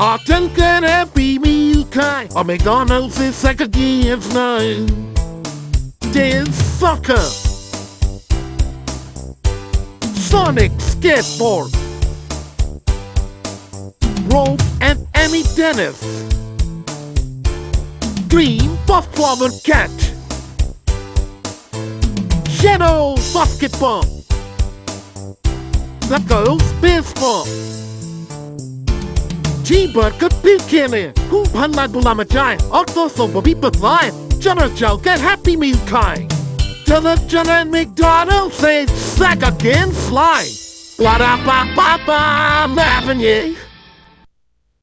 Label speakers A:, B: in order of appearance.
A: Arten can Happy Meal kind. Or McDonald's is second game's nine. There's soccer. Sonic skateboard. Rope and Annie Dennis. Green performer cat. Shadow basketball. The girls baseball. G-Bird köpükeni. Kumpanlar bulamacağı. but babi bıtlay. Canır get happy meal kind. Canır and McDonald's say sack again slide. Ba-da-ba-ba-ba, I'm having you